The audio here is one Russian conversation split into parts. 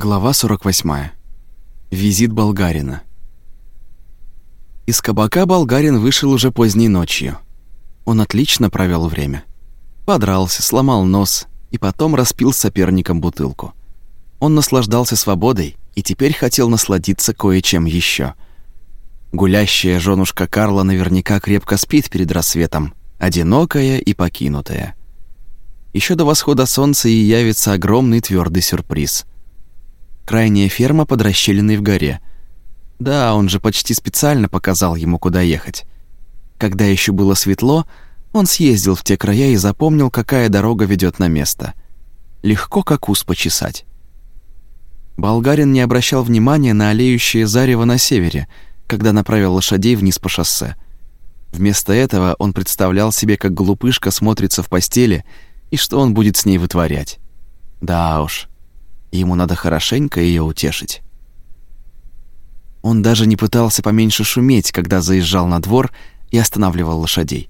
Глава 48. Визит болгарина. Из кабака болгарин вышел уже поздней ночью. Он отлично провел время. Подрался, сломал нос и потом распил соперником бутылку. Он наслаждался свободой и теперь хотел насладиться кое-чем еще. Гулящая женушка Карла наверняка крепко спит перед рассветом, одинокая и покинутая. Еще до восхода солнца ей явится огромный твердый сюрприз — крайняя ферма под расщелиной в горе. Да, он же почти специально показал ему, куда ехать. Когда еще было светло, он съездил в те края и запомнил, какая дорога ведет на место. Легко как ус почесать. Болгарин не обращал внимания на олеющее зарево на севере, когда направил лошадей вниз по шоссе. Вместо этого он представлял себе, как глупышка смотрится в постели и что он будет с ней вытворять. Да уж, Ему надо хорошенько ее утешить. Он даже не пытался поменьше шуметь, когда заезжал на двор и останавливал лошадей.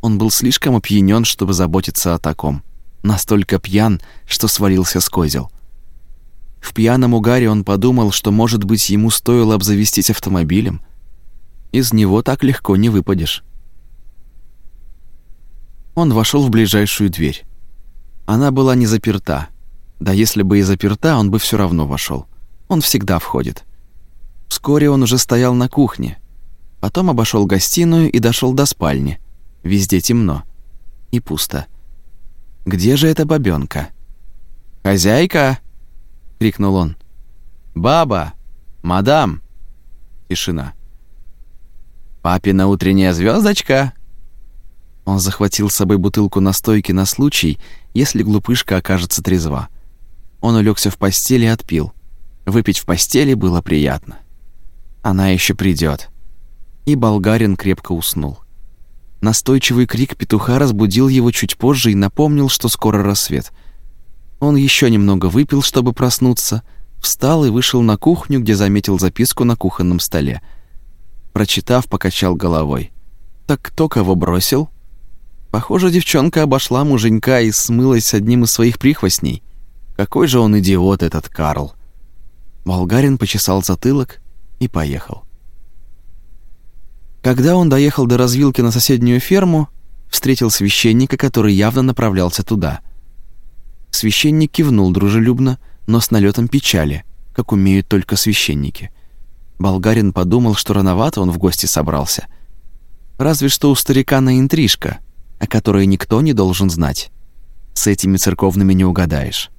Он был слишком опьянен, чтобы заботиться о таком. Настолько пьян, что свалился с козел. В пьяном угаре он подумал, что, может быть, ему стоило обзавестись автомобилем. Из него так легко не выпадешь. Он вошел в ближайшую дверь. Она была не заперта, да если бы и заперта, он бы все равно вошел. Он всегда входит. Вскоре он уже стоял на кухне. Потом обошел гостиную и дошел до спальни. Везде темно. И пусто. Где же эта бабёнка? «Хозяйка!» — крикнул он. «Баба! Мадам!» Тишина. «Папина утренняя звездочка. Он захватил с собой бутылку настойки на случай, если глупышка окажется трезва. Он улегся в постели и отпил. Выпить в постели было приятно. Она еще придет. И болгарин крепко уснул. Настойчивый крик петуха разбудил его чуть позже и напомнил, что скоро рассвет. Он еще немного выпил, чтобы проснуться, встал и вышел на кухню, где заметил записку на кухонном столе. Прочитав, покачал головой. «Так кто кого бросил?» Похоже, девчонка обошла муженька и смылась одним из своих прихвостней. Какой же он идиот, этот Карл. Болгарин почесал затылок и поехал. Когда он доехал до развилки на соседнюю ферму, встретил священника, который явно направлялся туда. Священник кивнул дружелюбно, но с налетом печали, как умеют только священники. Болгарин подумал, что рановато он в гости собрался. Разве что у старика на интрижка, о которой никто не должен знать. С этими церковными не угадаешь.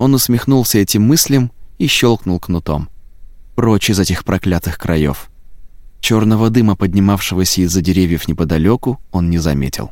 Он усмехнулся этим мыслям и щелкнул кнутом. Прочь из этих проклятых краев. Черного дыма, поднимавшегося из-за деревьев неподалеку, он не заметил.